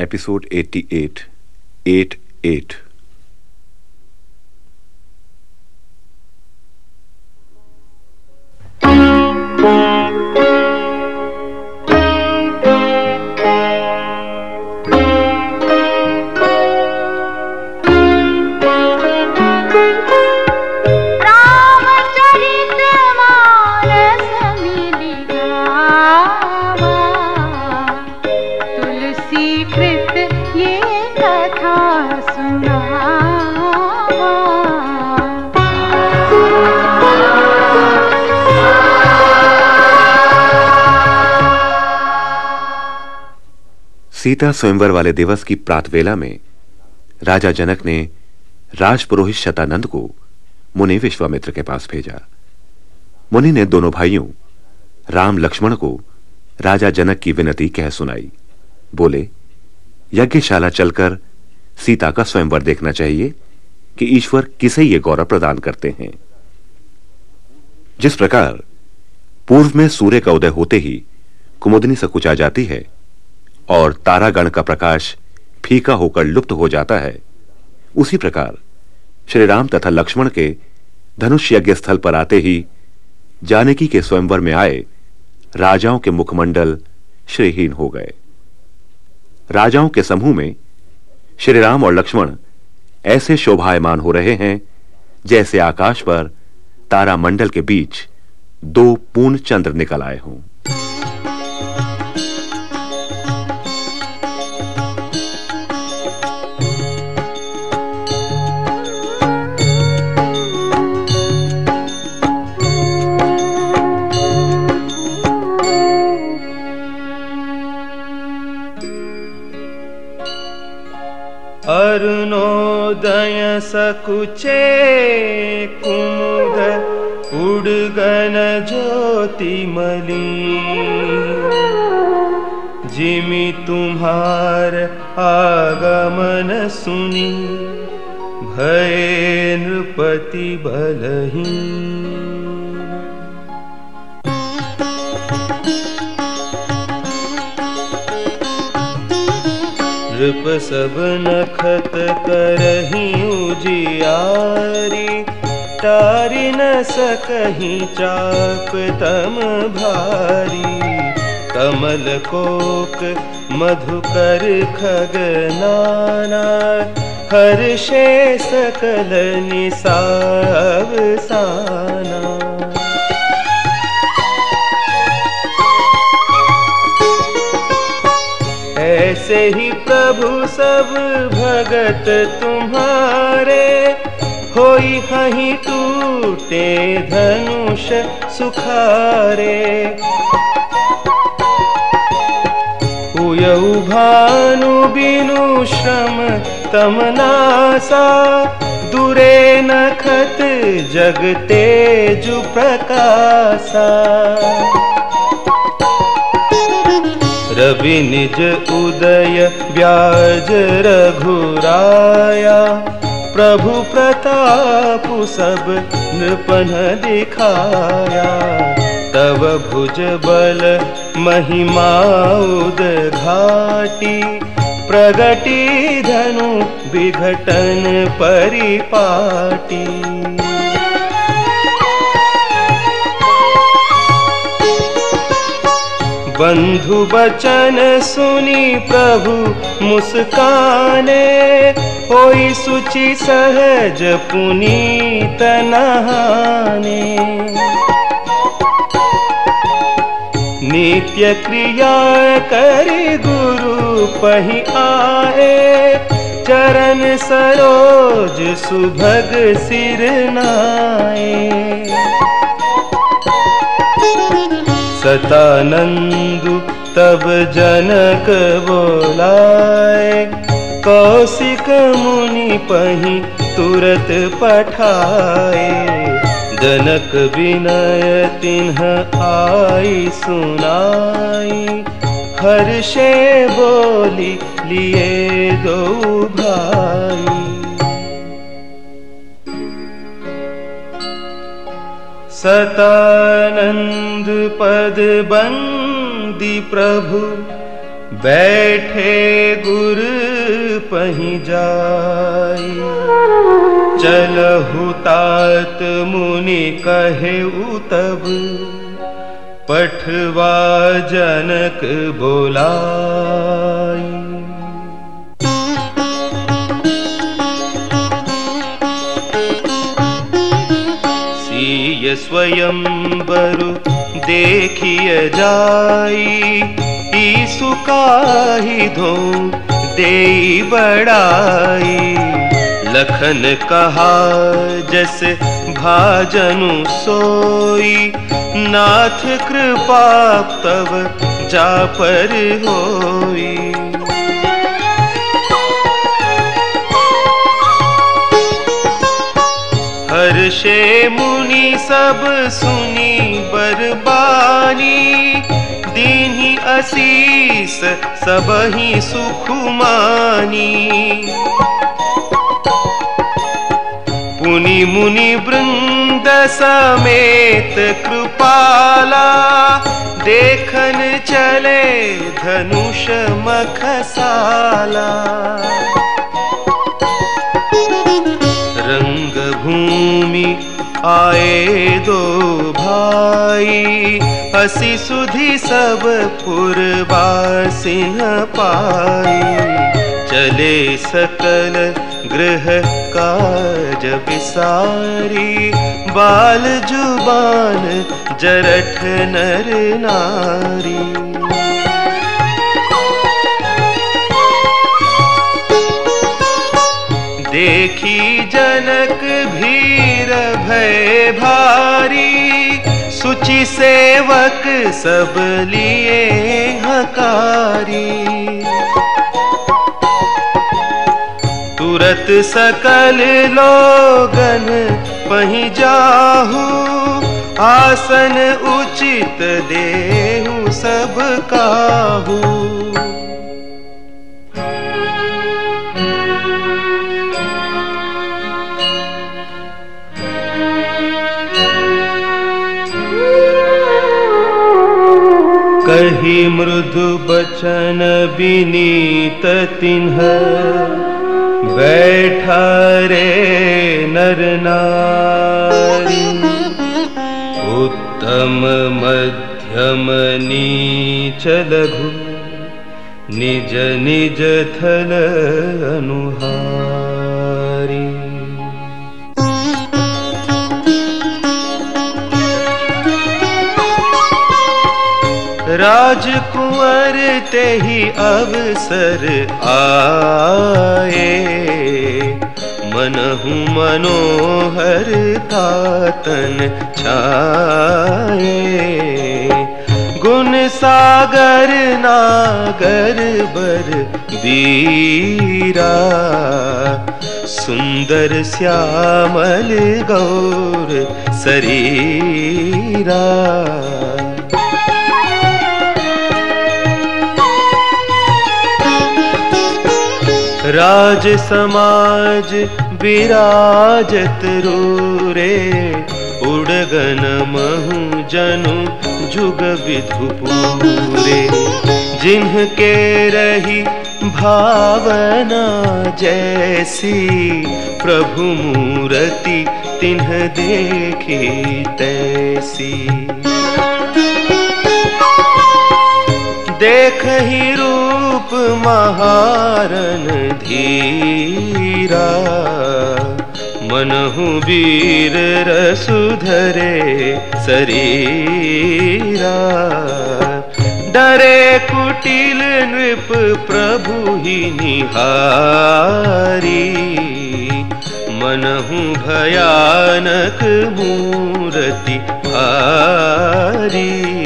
episode 88 8 8 Sita स्वयंवर वाले दिवस की प्रातवेला में राजा जनक ने राजपुरोहित शतानंद को मुनि विश्वामित्र के पास भेजा। मुनि ने दोनों भाइयों, राम लक्ष्मण को राजा जनक की विनती कह सुनाई। बोले, यज्ञशाला चलकर सीता का स्वयंवर देखना चाहिए कि ईश्वर किसे ये गौरव प्रदान करते हैं। जिस प्रकार पूर्व में सूर्य का उदय होते ही कुमुदनी सकुचा जाती है और तारागण का प्रकाश फीका होकर लुप्त हो जाता है। उसी प्रकार श्री राम तथा लक्ष्मण के धनुष यज्ञ स्थल पर आते ही जानकी के स्वयंवर में आए राजाओं के मुखमंडल श्रीहीन हो गए। राजाओं के समूह में श्री राम और लक्ष्मण ऐसे शोभायमान हो रहे हैं जैसे आकाश पर तारामंडल के बीच दो पूर्ण चंद्र निकल आए हों। अरुणोदय सकुचे कुमुद उड़गन ज्योतिमली जिमि तुम्हार आगमन सुनी भय नृपति बलही नृप सब नखत करही उजियारी तारी न सकही चाप तम भारी। कमल कोक मधुकर खगनाना हर्षे सकल निसाव प्रभु सब भगत तुम्हारे। होई हही टूटे धनुष सुखारे। उयऊ भानु बिनु श्रम तमनासा। दुरे नखत जगते जु प्रकाशा। निज उदय व्याज रघुराया। प्रभु प्रताप सब नृपन दिखाया। तव भुज बल महिमा उद घाटी प्रगटी धनु विघटन परिपाटी। बंधु बचन सुनी प्रभु मुस्काने, होई सुचि सहज पुनीत नहाने। नित्य क्रिया करि गुरु पही आए, चरण सरोज सुभग सिर नाए। सतानंदु तब जनक बोलाए, कौशिक मुनि पही तुरत पठाए। जनक विनय तिन्ह आई सुनाई, हर्षे बोली, लिए दो भाई। सतानंद पद बंदी प्रभु बैठे गुर पही जाई। चलहु तात मुनि कहे तब पठवा जनक बोलाई स्वयं बरु देखिय जाई। ईसु ही धो दे बड़ाई। लखन कहा, जस भाजनु सोई। नाथ कृपा तब जा पर होई। हर्षे मुनि सब सुनी बरबानी। दीनी असीस सबही सुखुमानी पुनि मुनि वृंद समेत कृपाला। देखन चले धनुष मखसाला। भूमि आए दो भाई। हसी सुधी सब पुरवासिन पाई। चले सकल गृह काज बिसारी बाल ज़ुबान जरठ नर नारी। देखी जनक भीर भय भारी, सुचि सेवक सब लिए हकारी। तुरत सकल लोगन पही जाहू, आसन उचित देहु सब काहू। मृदु बचन विनीत तिन्ह बैठा रे नर नारी। उत्तम मध्यम नीच लघु निज निज थल अनुहारी राजकुंवर ते ही अवसर आए। मनहु मनोहर तातन छाए। गुण सागर नागर बर बीरा। सुंदर श्यामल गौर शरीरा राज समाज विराजत रूरे, उड़गन महु जनु जुग विधु पूरे। जिनके रही भावना जैसी प्रभु मूर्ति, तिन्ह देखी तैसी। देख ही रूप महारन धीरा। मनहु वीर रसुधरे शरीरा। डरे कुटिल नृप प्रभु ही निहारी। मनहु भयानक मूर्ति भारी।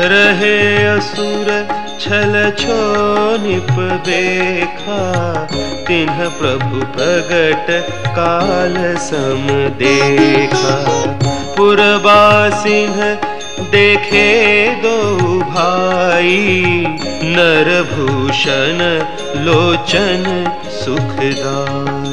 रहे असुर, छल छो निप देखा। तिन्ह प्रभु प्रगट काल सम देखा। पुरबा सिंह देखे दो भाई। नरभूषण, लोचन, सुखदाई।